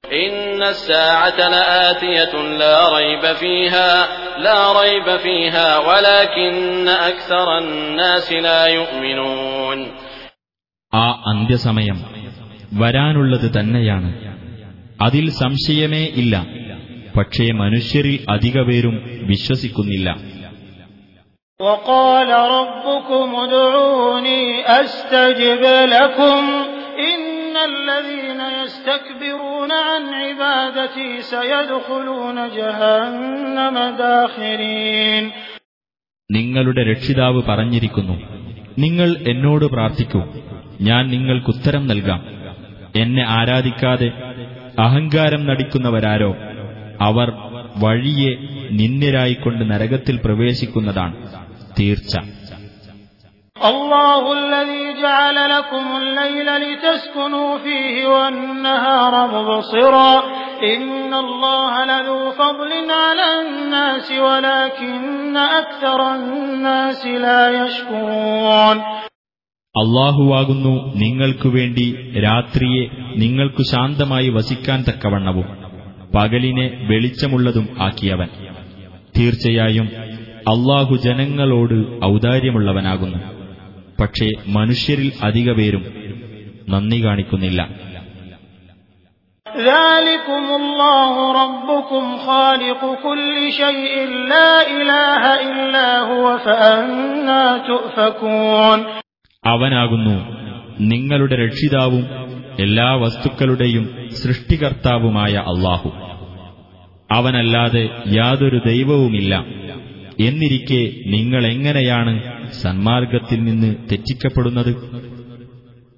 إن الساعة لآتية لا ريب فيها لا ريب فيها ولكن أكثر الناس لا يؤمنون ആ അന്ത്യസമയം വരാനുള്ളത് തന്നെയാണ് അതിൽ സംശയമേ ഇല്ല പക്ഷേ മനുഷ്യരിൽ അധികപേരും വിശ്വസിക്കുന്നില്ല وقال ربكم ادعوني أستجب لكم إن الذين يستكبرون عن عبادتي سيدخلون جهنم داخرين നിങ്ങളുടെ രക്ഷിതാവ് പറഞ്ഞിരിക്കുന്നു നിങ്ങൾ എന്നോട് പ്രാർത്ഥിക്കൂ ഞാൻ നിങ്ങൾക്കുത്തരം നൽകാം എന്നെ ആരാധിക്കാതെ അഹങ്കാരം നടിക്കുന്നവരാരോ അവർ വഴിയെ നിന്ദ്യരായിക്കൊണ്ട് നരകത്തിൽ പ്രവേശിക്കുന്നതാണ് തീർച്ച الله الذي جعل لكم الليل لتسكنوا فيه والنهار مبصرا إن الله لذو فضل على الناس ولكن أكثر الناس لا يشكرون അള്ളാഹുവാകുന്നു നിങ്ങൾക്കു വേണ്ടി രാത്രിയെ നിങ്ങൾക്കു ശാന്തമായി വസിക്കാൻ തക്കവണ്ണവും പകലിനെ വെളിച്ചമുള്ളതും ആക്കിയവൻ തീർച്ചയായും അള്ളാഹു ജനങ്ങളോട് ഔദാര്യമുള്ളവനാകുന്നു പക്ഷേ മനുഷ്യരിൽ അധിക പേരും നന്ദി കാണിക്കുന്നില്ല. അവനാകുന്നു നിങ്ങളുടെ രക്ഷിതാവും എല്ലാ വസ്തുക്കളുടെയും സൃഷ്ടികർത്താവുമായ അള്ളാഹു. അവനല്ലാതെ യാതൊരു ദൈവവുമില്ല. എന്നിരിക്കെ നിങ്ങളെങ്ങനെയാണ് സന്മാർഗത്തിൽ നിന്ന് തെറ്റിക്കപ്പെടുന്നത്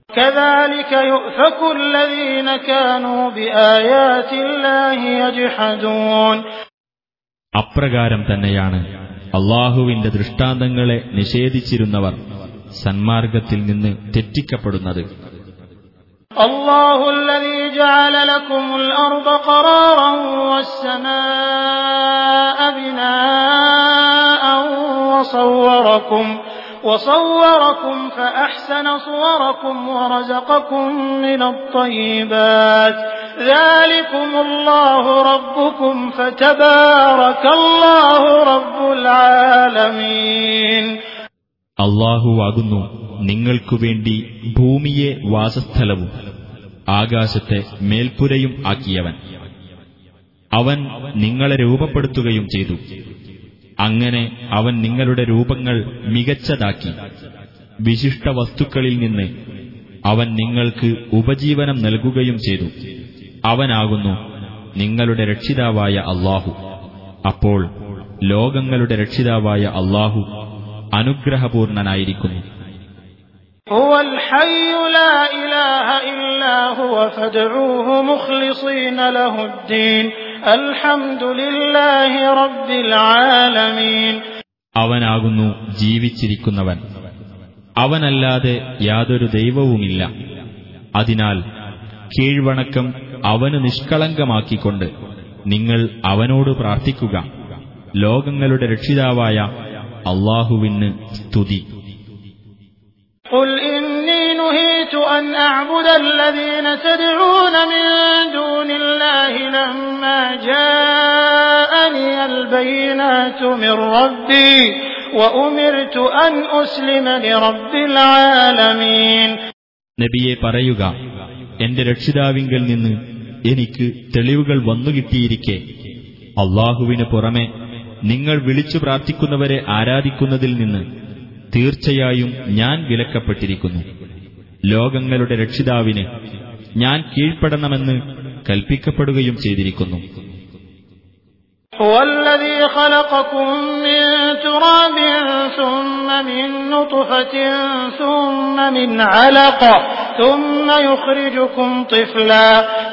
كذلك يؤفك الذين كانوا بآيات الله يجحدون അപ്രകാരം തന്നെയാണ് അള്ളാഹുവിന്റെ ദൃഷ്ടാന്തങ്ങളെ നിഷേധിച്ചിരുന്നവർ സന്മാർഗത്തിൽ നിന്ന് തെറ്റിക്കപ്പെടുന്നത് الله الذي جعل لكم الأرض قرارا والسماء بناء وصوركم وصوركم فأحسن صوركم ورزقكم من الطيبات ذلكم الله ربكم فتبارك الله رب العالمين അള്ളാഹുവാകുന്നു നിങ്ങൾക്കു വേണ്ടി ഭൂമിയെ വാസസ്ഥലവും ആകാശത്തെ മേൽപ്പുരയും ആക്കിയവൻ അവൻ നിങ്ങളെ രൂപപ്പെടുത്തുകയും ചെയ്തു അങ്ങനെ അവൻ നിങ്ങളുടെ രൂപങ്ങൾ മികച്ചതാക്കി. വിശിഷ്ട വസ്തുക്കളിൽ നിന്ന് അവൻ നിങ്ങൾക്ക് ഉപജീവനം നൽകുകയും ചെയ്തു. അവനാകുന്നു നിങ്ങളുടെ രക്ഷിതാവായ അള്ളാഹു അപ്പോൾ ലോകങ്ങളുടെ രക്ഷിതാവായ അള്ളാഹു അനുഗ്രഹപൂർണനായിരിക്കുന്നു. هو الحي لا إله إلا هو فادعوه مخلصين له الدين الحمد لله رب العالمين അവനാകുന്നു ജീവിച്ചിരിക്കുന്നവൻ അവനല്ലാതെ യാതൊരു ദൈവവുമില്ല അതിനാൽ കീഴ്വണക്കം അവന് നിഷ്കളങ്കമാക്കിക്കൊണ്ട് നിങ്ങൾ അവനോട് പ്രാർത്ഥിക്കുക ലോകങ്ങളുടെ രക്ഷിതാവായ അള്ളാഹുവിന് സ്തുതി قل إني نهيت أن أعبد الذين تدعون من دون الله لما جاءني البينات من ربي وأمرت أن أسلم لرب العالمين നബിയെ പറയുക എന്റെ രക്ഷിതാവിങ്കൽ നിന്ന് എനിക്ക് തെളിവുകൾ വന്നുകിട്ടിയിരിക്കെ അള്ളാഹുവിന് പുറമെ നിങ്ങൾ വിളിച്ചു പ്രാർത്ഥിക്കുന്നവരെ ആരാധിക്കുന്നതിൽ നിന്ന് തീർച്ചയായും ഞാൻ വിലക്കപ്പെട്ടിരിക്കുന്നു ലോകങ്ങളുടെ രക്ഷിതാവിന് ഞാൻ കീഴ്പ്പെടണമെന്ന് കൽപ്പിക്കപ്പെടുകയും ചെയ്തിരിക്കുന്നു هو الذي خلقكم من تراب ثم من نطفة ثم من علقة ثم يخرجكم طفلا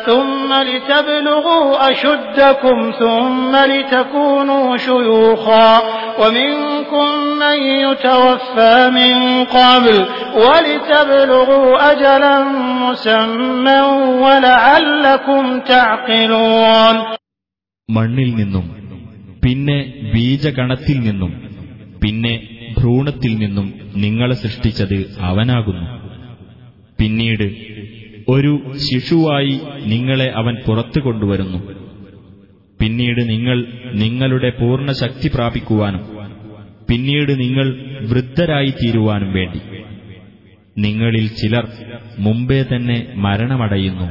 ثم لتبلغوا أشدكم ثم لتكونوا شيوخا ومنكم من يتوفى من قبل ولتبلغوا أجلا مسمى ولعلكم تعقلون മണ്ണിൽ നിന്നും പിന്നെ ബീജഗണത്തിൽ നിന്നും പിന്നെ ഭ്രൂണത്തിൽ നിന്നും നിങ്ങളെ സൃഷ്ടിച്ചത് അവനാകുന്നു പിന്നീട് ഒരു ശിശുവായി നിങ്ങളെ അവൻ പുറത്തു കൊണ്ടുവരുന്നു പിന്നീട് നിങ്ങൾ നിങ്ങളുടെ പൂർണ്ണ ശക്തി പ്രാപിക്കുവാനും പിന്നീട് നിങ്ങൾ വൃദ്ധരായിത്തീരുവാനും വേണ്ടി നിങ്ങളിൽ ചിലർ മുമ്പേ തന്നെ മരണമടയുന്നു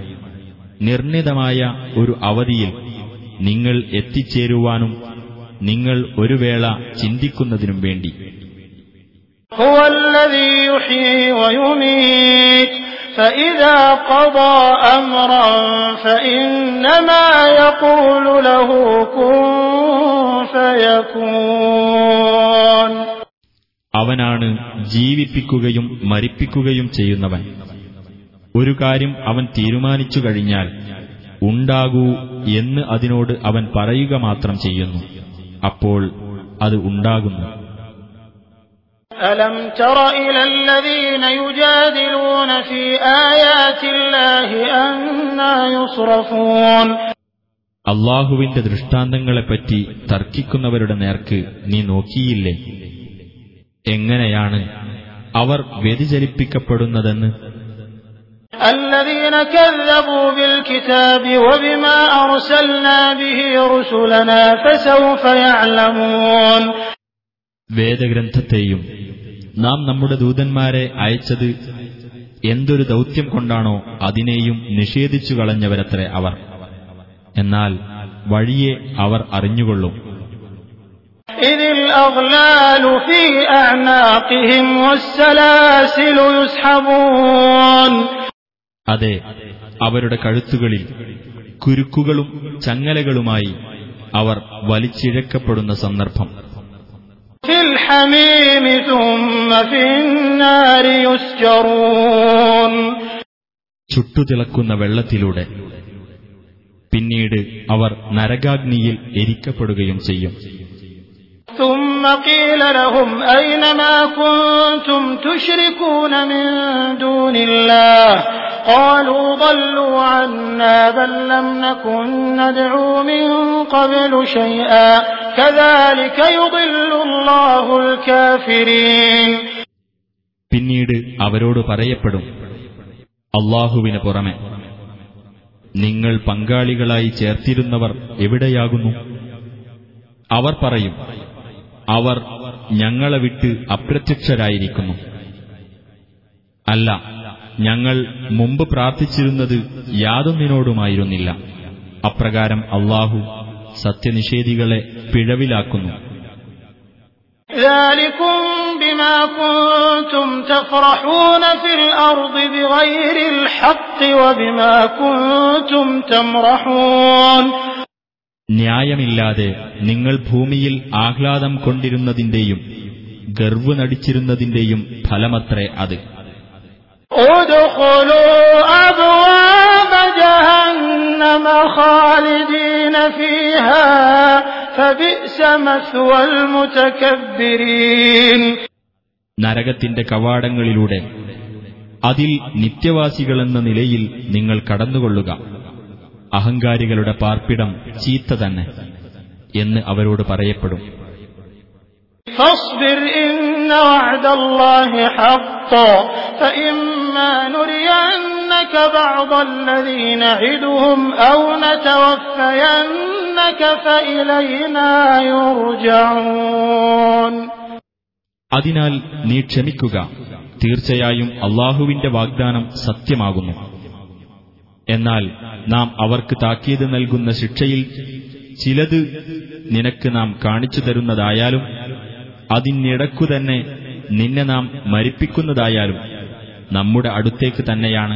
നിർണിതമായ ഒരു അവധിയിൽ നിങ്ങൾ എത്തിച്ചേരുവാനും നിങ്ങൾ ഒരു വേള ചിന്തിക്കുന്നതിനും വേണ്ടി هو الذي يحيي ويميت فإذا قضى أمرا فإنما يقول له كن فيكون അവനാണ് ജീവിപ്പിക്കുകയും മരിപ്പിക്കുകയും ചെയ്യുന്നവൻ ഒരു കാര്യം അവൻ തീരുമാനിച്ചു കഴിഞ്ഞാൽ ഉണ്ടാകൂ എന്ന് അതിനോട് അവൻ പറയുക മാത്രം ചെയ്യുന്നു അപ്പോൾ അത് ഉണ്ടാകുന്നു ألم تر إلى الذين يجادلون في آيات الله أنا يصرفون അള്ളാഹുവിന്റെ ദൃഷ്ടാന്തങ്ങളെപ്പറ്റി തർക്കിക്കുന്നവരുടെ നേർക്ക് നീ നോക്കിയില്ലേ എങ്ങനെയാണ് അവർ വ്യതിചലിപ്പിക്കപ്പെടുന്നതെന്ന് الذين كذبوا بالكتاب وبما أرسلنا به رسلنا فسوف يعلمون വേദഗ്രന്ഥത്തെയും നാം നമ്മുടെ ദൂതന്മാരെ അയച്ചത് എന്തൊരു ദൗത്യം കൊണ്ടാണോ അതിനെയും നിഷേധിച്ചു കളഞ്ഞവരത്രേ അവർ എന്നാൽ വഴിയെ അവർ അറിഞ്ഞുകൊള്ളും. അതെ അവരുടെ കഴുത്തുകളിൽ കുരുക്കുകളും ചങ്ങലകളുമായി അവർ വലിച്ചിഴക്കപ്പെടുന്ന സന്ദർഭം. ചുട്ടുതിളക്കുന്ന വെള്ളത്തിലൂടെ പിന്നീട് അവർ നരകാഗ്നിയിൽ എരിക്കപ്പെടുകയും ചെയ്യും ثم قيل لهم أين ما كنتم تشركون من دون الله قالوا ضلوا عنا بل لم نكن ندعو من قبل شيئا كذلك يضل الله الكافرين പിന്നീട് അവരോട് പറയപ്പെടും അള്ളാഹുവിന് പുറമെ നിങ്ങൾ പങ്കാളികളായി ചേർത്തിരുന്നവർ എവിടെയാകുന്നു? അവർ പറയും അവർ ഞങ്ങളെ വിട്ട് അപ്രത്യക്ഷരായിരിക്കുന്നു. അല്ല ഞങ്ങൾ മുമ്പ് പ്രാർത്ഥിച്ചിരുന്നത് യാതൊന്നിനോടുമായിരുന്നില്ല. അപ്രകാരം അള്ളാഹു സത്യനിഷേധികളെ പിഴവിലാക്കുന്നു. ذلكم بما كنتم تفرحون في الأرض بغير الحق وبما كنتم تمرحون ന്യായമില്ലാതെ നിങ്ങൾ ഭൂമിയിൽ ആഹ്ലാദം കൊണ്ടിരുന്നതിന്റെയും ഗർവ് നടിച്ചിരുന്നതിന്റെയും ഫലമത്രേ അത് ادخلوا أبواب جهنم خالدين فيها فبئس مثوى المتكبرين നരകത്തിന്റെ കവാടങ്ങളിലൂടെ അതിൽ നിത്യവാസികളെന്ന നിലയിൽ നിങ്ങൾ കടന്നുകൊള്ളുക അഹങ്കാരികളുടെ പാർപ്പിടം ചീത്ത തന്നെ എന്ന് അവരോട് പറയപ്പെടും فاصبر إن وعد الله حق فإما نرينك بعض الذي نعدهم أو نتوفينك فإلينا يرجعون അതിനാൽ നീ ക്ഷമിക്കുക തീർച്ചയായും അള്ളാഹുവിന്റെ വാഗ്ദാനം സത്യമാകുന്നു എന്നാൽ നാം അവർക്ക് താക്കീത് നൽകുന്ന ശിക്ഷയിൽ ചിലത് നിനക്ക് നാം കാണിച്ചു തരുന്നതായാലും അതിനിടക്കു തന്നെ നിന്നെ നാം മരിപ്പിക്കുന്നതായാലും നമ്മുടെ അടുത്തേക്ക് തന്നെയാണ്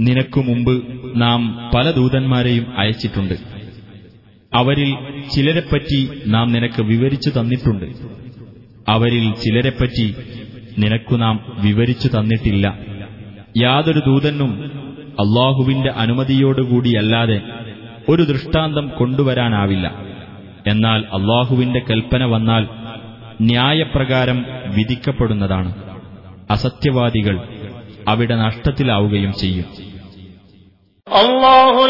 നിനക്കു മുമ്പ് നാം പല ദൂതന്മാരെയും അയച്ചിട്ടുണ്ട്. അവരിൽ ചിലരെപ്പറ്റി നാം നിനക്ക് വിവരിച്ചു തന്നിട്ടുണ്ട്. അവരിൽ ചിലരെപ്പറ്റി നിനക്കു നാം വിവരിച്ചു തന്നിട്ടില്ല. യാതൊരു ദൂതനും അള്ളാഹുവിന്റെ അനുമതിയോടുകൂടിയല്ലാതെ ഒരു ദൃഷ്ടാന്തം കൊണ്ടുവരാനാവില്ല. എന്നാൽ അള്ളാഹുവിന്റെ കൽപ്പന വന്നാൽ ന്യായപ്രകാരം വിധിക്കപ്പെടുന്നതാണ്. അസത്യവാദികൾ അവിടെ നഷ്ടത്തിലാവുകയും ചെയ്യും. അള്ളാഹു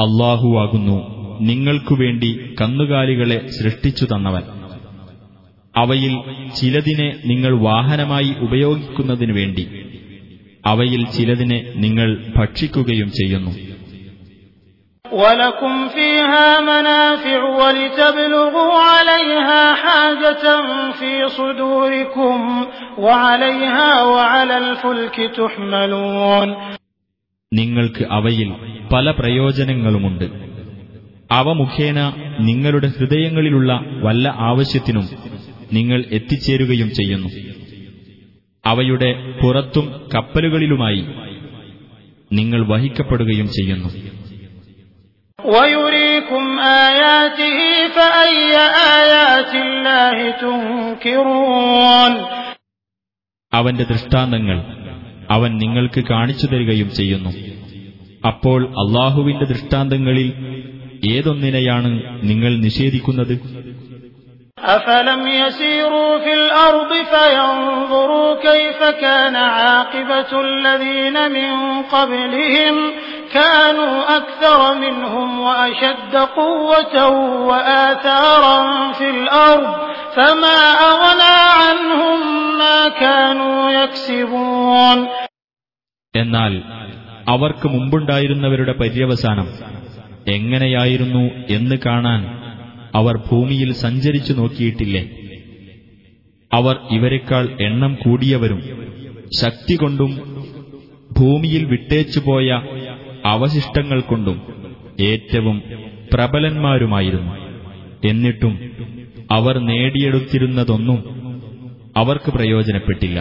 അള്ളാഹുവാകുന്നു നിങ്ങൾക്കു വേണ്ടി കന്നുകാലികളെ സൃഷ്ടിച്ചു തന്നവൻ. അവയിൽ ചിലതിനെ നിങ്ങൾ വാഹനമായി ഉപയോഗിക്കുന്നതിനു വേണ്ടി. അവയിൽ ചിലതിനെ നിങ്ങൾ ഭക്ഷിക്കുകയും ചെയ്യുന്നു. ولكم فيها منافع ولتبلغوا عليها حاجة في صدوركم وعليها وعلى الفلك تحملون നിങ്ങൾക്ക് അവയിൽ പല പ്രയോജനങ്ങളുമുണ്ട് അവ മുഖേന നിങ്ങളുടെ ഹൃദയങ്ങളിലുള്ള വല്ല ആവശ്യത്തിനും നിങ്ങൾ എത്തിച്ചേരുകയും ചെയ്യുന്നു അവയുടെ പുറത്തും കപ്പലുകളിലുമായി നിങ്ങൾ വഹിക്കപ്പെടുകയും ചെയ്യുന്നു അവന്റെ ദൃഷ്ടാന്തങ്ങൾ അവൻ നിങ്ങൾക്ക് കാണിച്ചു തരികയും ചെയ്യുന്നു അപ്പോൾ അള്ളാഹുവിന്റെ ദൃഷ്ടാന്തങ്ങളിൽ ഏതൊന്നിനെയാണ് നിങ്ങൾ നിഷേധിക്കുന്നത് أفلم يسيروا في الأرض فينظروا كيف كان عاقبة الذين من قبلهم كانوا أكثر منهم وأشد قوة وآثارا في الأرض فما أغنى عنهم ما كانوا يكسبون എന്നാൽ അവർക്ക് മുമ്പുണ്ടായിരുന്നവരുടെ പര്യവസാനം എങ്ങനെയായിരുന്നു എന്ന് കാണാൻ അവർ ഭൂമിയിൽ സഞ്ചരിച്ചു നോക്കിയിട്ടില്ലേ അവർ ഇവരെക്കാൾ എണ്ണം കൂടിയവരും ശക്തി കൊണ്ടും ഭൂമിയിൽ വിട്ടേച്ചുപോയ അവശിഷ്ടങ്ങൾ കൊണ്ടും ഏറ്റവും പ്രബലന്മാരുമായിരുന്നു എന്നിട്ടും അവർ നേടിയെടുത്തിരുന്നതൊന്നും അവർക്ക് പ്രയോജനപ്പെട്ടില്ല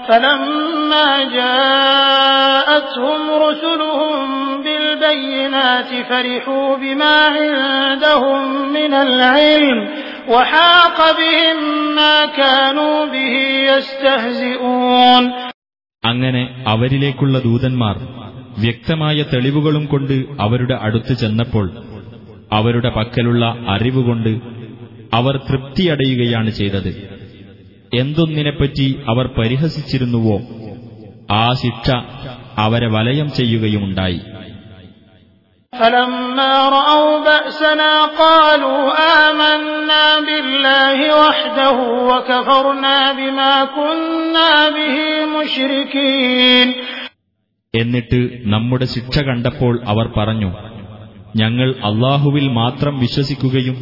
فلما جاءتهم رسلهم بالبينات فرحوا بما عندهم من العلم وحاق بهم ما كانوا به يستهزئون അങ്ങനെ അവരിലേക്കുള്ള ദൂതന്മാർ വ്യക്തമായ തെളിവുകളും കൊണ്ട് അവരുടെ അടുത്ത് ചെന്നപ്പോൾ അവരുടെ പക്കലുള്ള അറിവുകൊണ്ട് അവർ തൃപ്തിയടയുകയാണ് ചെയ്തത് എന്തൊന്നിനെപ്പറ്റി അവർ പരിഹസിച്ചിരുന്നുവോ ആ ശിക്ഷ അവരെ വലയം ചെയ്യുകയുമുണ്ടായി فلما رأوا بأسنا قالوا آمنا بالله وحده وكفرنا بما كنا به مشركين എന്നിട്ട് നമ്മുടെ ശിക്ഷ കണ്ടപ്പോൾ അവർ പറഞ്ഞു ഞങ്ങൾ അള്ളാഹുവിൽ മാത്രം വിശ്വസിക്കുകയും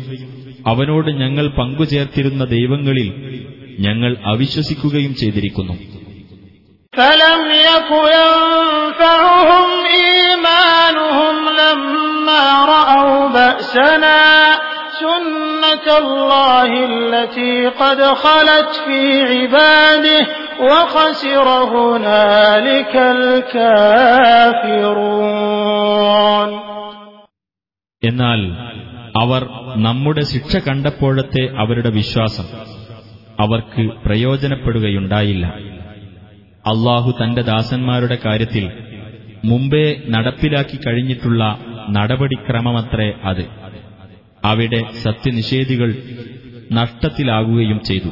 അവനോട് ഞങ്ങൾ പങ്കുചേർത്തിരുന്ന ദൈവങ്ങളിൽ ഞങ്ങൾ അവിശ്വസിക്കുകയും ചെയ്തിരിക്കുന്നു ും. يك ينفعهم إيمانهم لما رأوا بأسنا سنة الله التي قد خلت في عباده وخسر هنالك الكافرون എന്നാൽ അവർ നമ്മുടെ ശിക്ഷ കണ്ടപ്പോഴത്തെ അവരുടെ വിശ്വാസം അവർക്ക് പ്രയോജനപ്പെടുകയുണ്ടായില്ല അള്ളാഹു തന്റെ ദാസന്മാരുടെ കാര്യത്തിൽ മുമ്പേ നടപ്പിലാക്കി കഴിഞ്ഞിട്ടുള്ള നടപടിക്രമമത്രേ അത് അവിടെ സത്യനിഷേധികൾ നഷ്ടത്തിലാകുകയും ചെയ്തു.